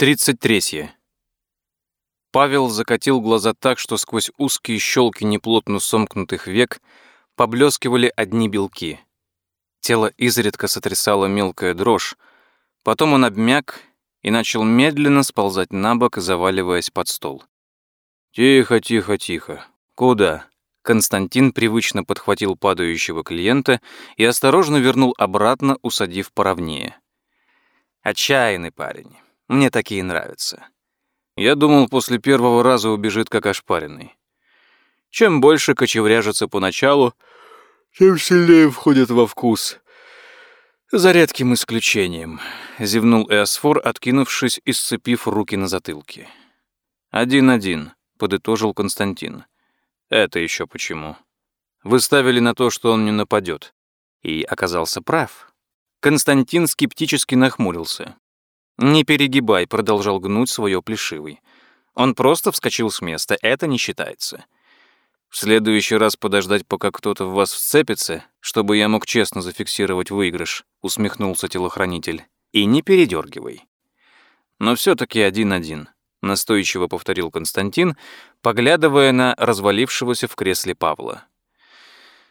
33. Павел закатил глаза так, что сквозь узкие щелки неплотно сомкнутых век поблескивали одни белки. Тело изредка сотрясало мелкая дрожь, потом он обмяк и начал медленно сползать на бок, заваливаясь под стол. «Тихо, тихо, тихо. Куда?» Константин привычно подхватил падающего клиента и осторожно вернул обратно, усадив поровнее. «Отчаянный парень. Мне такие нравятся. Я думал, после первого раза убежит как ошпаренный. Чем больше кочевряжется поначалу, тем сильнее входит во вкус. За редким исключением, зевнул Эосфор, откинувшись и сцепив руки на затылке. Один-один, подытожил Константин. Это еще почему? Вы ставили на то, что он не нападет. И оказался прав. Константин скептически нахмурился. «Не перегибай», — продолжал гнуть свое плешивый. Он просто вскочил с места, это не считается. В следующий раз подождать, пока кто-то в вас вцепится, чтобы я мог честно зафиксировать выигрыш, усмехнулся телохранитель. И не передергивай. Но все таки один-один, настойчиво повторил Константин, поглядывая на развалившегося в кресле Павла.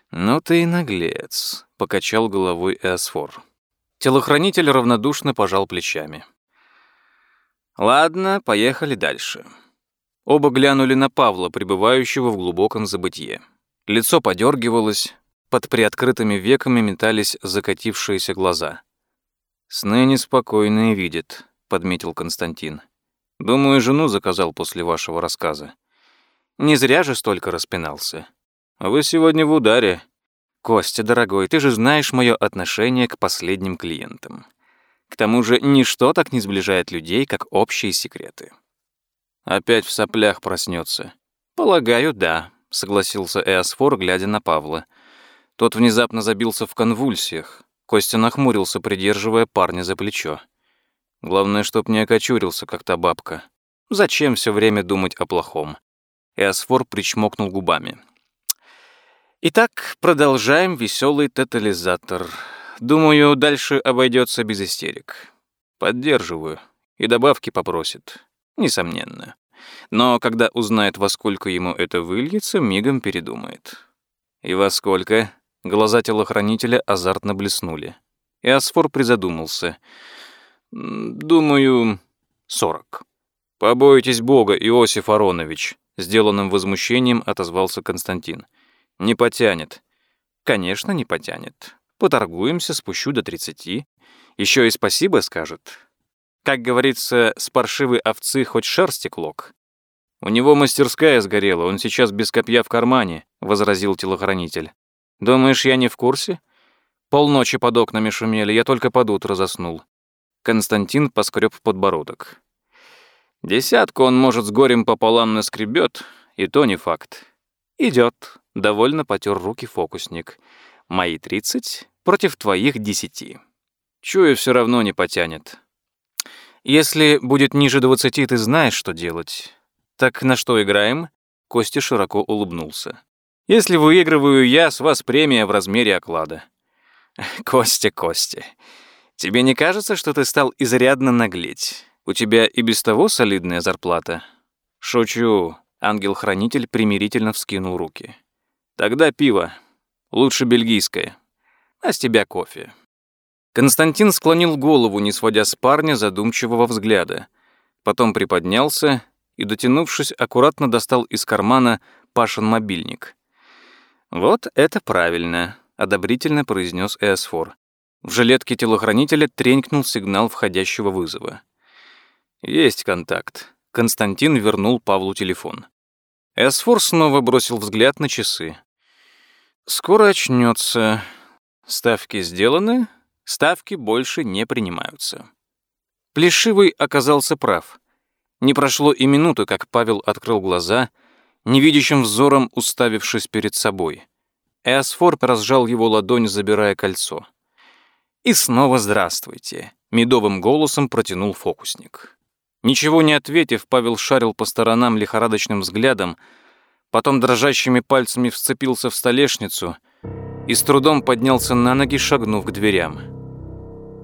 «Ну ты и наглец», — покачал головой Эосфор. Телохранитель равнодушно пожал плечами. Ладно, поехали дальше. Оба глянули на Павла, пребывающего в глубоком забытье. Лицо подергивалось, под приоткрытыми веками метались закатившиеся глаза. «Сны неспокойные видит», — подметил Константин. «Думаю, жену заказал после вашего рассказа. Не зря же столько распинался. Вы сегодня в ударе. Костя, дорогой, ты же знаешь мое отношение к последним клиентам. К тому же ничто так не сближает людей, как общие секреты. Опять в соплях проснется. Полагаю, да, согласился Эосфор, глядя на Павла. Тот внезапно забился в конвульсиях. Костя нахмурился, придерживая парня за плечо. Главное, чтоб не окочурился, как та бабка. Зачем все время думать о плохом? Эосфор причмокнул губами. Итак, продолжаем веселый тотализатор. Думаю, дальше обойдется без истерик. Поддерживаю. И добавки попросит. Несомненно. Но когда узнает, во сколько ему это выльется, мигом передумает. И во сколько? Глаза телохранителя азартно блеснули. И Асфор призадумался. Думаю, сорок. Побойтесь Бога, Иосиф Аронович, сделанным возмущением отозвался Константин. Не потянет. Конечно, не потянет. Поторгуемся, спущу до 30. Еще и спасибо скажет. Как говорится, с паршивой овцы хоть шерсти клок. У него мастерская сгорела, он сейчас без копья в кармане, возразил телохранитель. Думаешь, я не в курсе? Полночи под окнами шумели, я только под утро заснул. Константин поскреб подбородок. Десятку он, может, с горем пополам наскребет, и то не факт. Идет. Довольно потер руки фокусник. Мои 30 против твоих 10. Чую, все равно не потянет. Если будет ниже 20, ты знаешь, что делать. Так на что играем? Костя широко улыбнулся. Если выигрываю я, с вас премия в размере оклада. Костя, Костя, тебе не кажется, что ты стал изрядно наглеть? У тебя и без того солидная зарплата. Шучу. Ангел-хранитель примирительно вскинул руки. Тогда пиво. Лучше бельгийское. А с тебя кофе». Константин склонил голову, не сводя с парня задумчивого взгляда. Потом приподнялся и, дотянувшись, аккуратно достал из кармана Пашин мобильник. «Вот это правильно», — одобрительно произнес Эосфор. В жилетке телохранителя тренькнул сигнал входящего вызова. «Есть контакт». Константин вернул Павлу телефон. Эсфор снова бросил взгляд на часы. Скоро очнется. Ставки сделаны, ставки больше не принимаются. Плешивый оказался прав. Не прошло и минуты, как Павел открыл глаза, невидящим взором уставившись перед собой. Эосфор разжал его ладонь, забирая кольцо. «И снова здравствуйте», — медовым голосом протянул фокусник. Ничего не ответив, Павел шарил по сторонам лихорадочным взглядом, потом дрожащими пальцами вцепился в столешницу и с трудом поднялся на ноги, шагнув к дверям.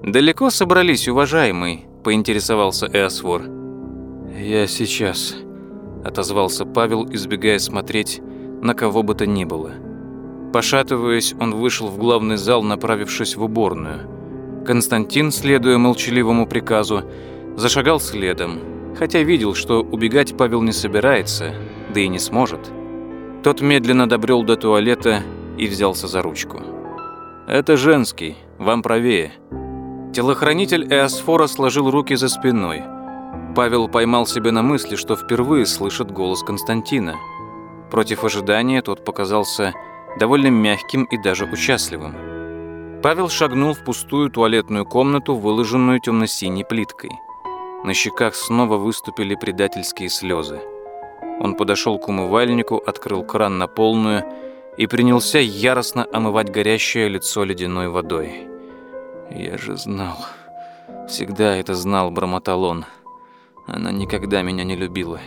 «Далеко собрались, уважаемый?» — поинтересовался Эосфор. «Я сейчас», — отозвался Павел, избегая смотреть на кого бы то ни было. Пошатываясь, он вышел в главный зал, направившись в уборную. Константин, следуя молчаливому приказу, зашагал следом, хотя видел, что убегать Павел не собирается, да и не сможет. Тот медленно добрел до туалета и взялся за ручку. «Это женский, вам правее». Телохранитель Эосфора сложил руки за спиной. Павел поймал себя на мысли, что впервые слышит голос Константина. Против ожидания тот показался довольно мягким и даже участливым. Павел шагнул в пустую туалетную комнату, выложенную темно-синей плиткой. На щеках снова выступили предательские слезы. Он подошел к умывальнику, открыл кран на полную и принялся яростно омывать горящее лицо ледяной водой. «Я же знал, всегда это знал», — бормотал он. «Она никогда меня не любила.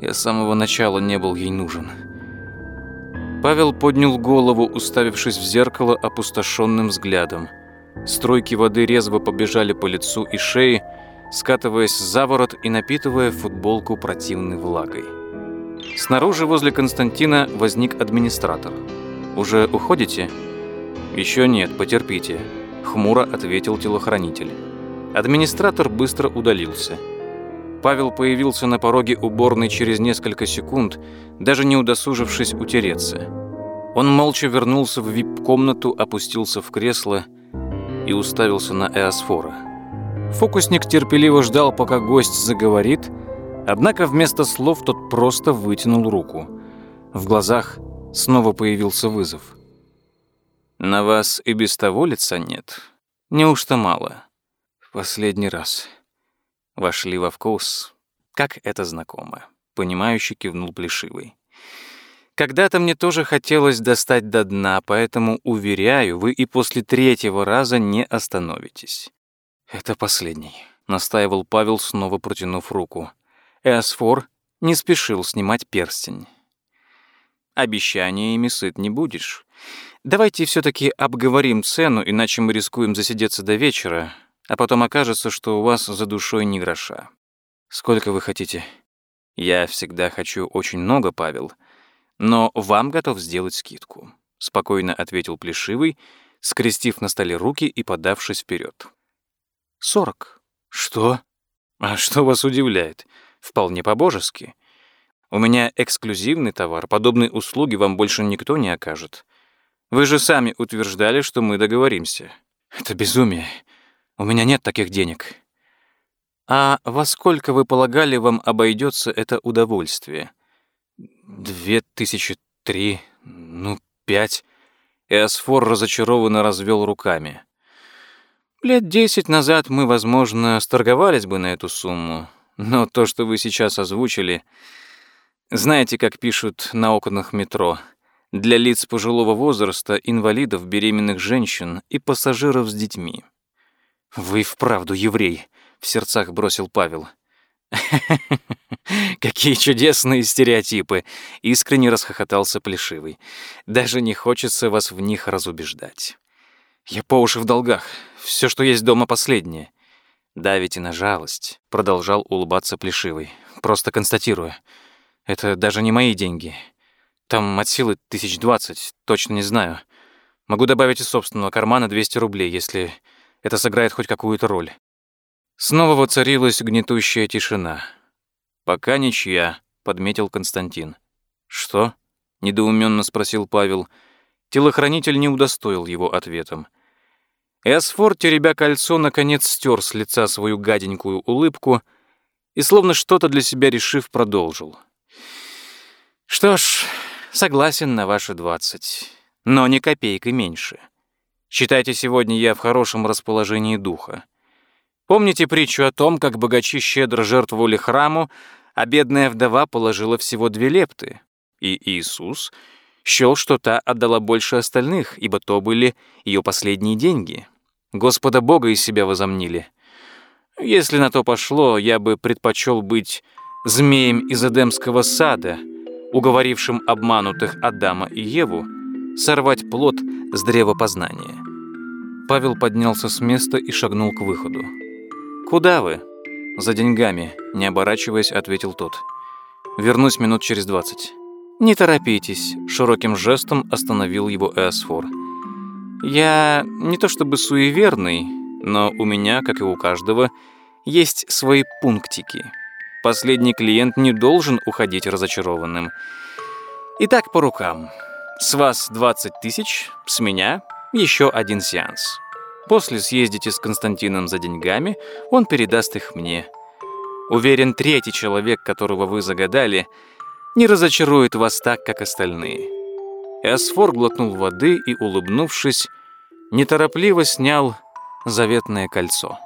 Я с самого начала не был ей нужен». Павел поднял голову, уставившись в зеркало опустошенным взглядом. Стройки воды резво побежали по лицу и шее, скатываясь за ворот и напитывая футболку противной влагой. Снаружи возле Константина возник администратор. «Уже уходите?» «Еще нет, потерпите», — хмуро ответил телохранитель. Администратор быстро удалился. Павел появился на пороге уборной через несколько секунд, даже не удосужившись утереться. Он молча вернулся в вип-комнату, опустился в кресло и уставился на Эосфора. Фокусник терпеливо ждал, пока гость заговорит, однако вместо слов тот просто вытянул руку. В глазах снова появился вызов. «На вас и без того лица нет? Неужто мало?» «В последний раз». Вошли во вкус. Как это знакомо. Понимающе кивнул Плешивый. Когда-то мне тоже хотелось достать до дна, поэтому, уверяю, вы и после третьего раза не остановитесь. Это последний, настаивал Павел, снова протянув руку. Эосфор не спешил снимать перстень. Обещаниями сыт не будешь. Давайте все таки обговорим цену, иначе мы рискуем засидеться до вечера, а потом окажется, что у вас за душой ни гроша. Сколько вы хотите? Я всегда хочу очень много, Павел, но вам готов сделать скидку, спокойно ответил Плешивый, скрестив на столе руки и подавшись вперед. Сорок. Что? А что вас удивляет? Вполне по-божески. У меня эксклюзивный товар, подобные услуги вам больше никто не окажет. Вы же сами утверждали, что мы договоримся. Это безумие. У меня нет таких денег. А во сколько вы полагали, вам обойдется это удовольствие? Две тысячи три, ну, пять. Эосфор разочарованно развел руками. Лет десять назад мы, возможно, сторговались бы на эту сумму, но то, что вы сейчас озвучили... Знаете, как пишут на окнах метро? Для лиц пожилого возраста, инвалидов, беременных женщин и пассажиров с детьми. «Вы вправду еврей», — в сердцах бросил Павел. «Какие чудесные стереотипы!» — искренне расхохотался Плешивый. «Даже не хочется вас в них разубеждать. Я по уши в долгах. Все, что есть дома, последнее. Давите на жалость», — продолжал улыбаться Плешивый. «Просто констатирую. Это даже не мои деньги. Там от силы тысяч двадцать, точно не знаю. Могу добавить из собственного кармана 200 рублей, если это сыграет хоть какую-то роль. Снова воцарилась гнетущая тишина. «Пока ничья», — подметил Константин. «Что?» — недоуменно спросил Павел. Телохранитель не удостоил его ответом. Эсфор, теребя кольцо, наконец стер с лица свою гаденькую улыбку и, словно что-то для себя решив, продолжил. «Что ж, согласен на ваши двадцать, но ни копейкой меньше. Считайте, сегодня я в хорошем расположении духа. Помните притчу о том, как богачи щедро жертвовали храму, а бедная вдова положила всего две лепты? И Иисус счел, что та отдала больше остальных, ибо то были ее последние деньги. Господа Бога из себя возомнили. Если на то пошло, я бы предпочел быть змеем из Эдемского сада, уговорившим обманутых Адама и Еву сорвать плод с древа познания. Павел поднялся с места и шагнул к выходу. «Куда вы?» «За деньгами», не оборачиваясь, ответил тот. Вернусь минут через двадцать. Не торопитесь, широким жестом остановил его Эосфор. Я не то чтобы суеверный, но у меня, как и у каждого, есть свои пунктики. Последний клиент не должен уходить разочарованным. Итак, по рукам. С вас 20 тысяч, с меня еще один сеанс. После съездите с Константином за деньгами, он передаст их мне. Уверен, третий человек, которого вы загадали, не разочарует вас так, как остальные. Эосфор глотнул воды и, улыбнувшись, неторопливо снял заветное кольцо.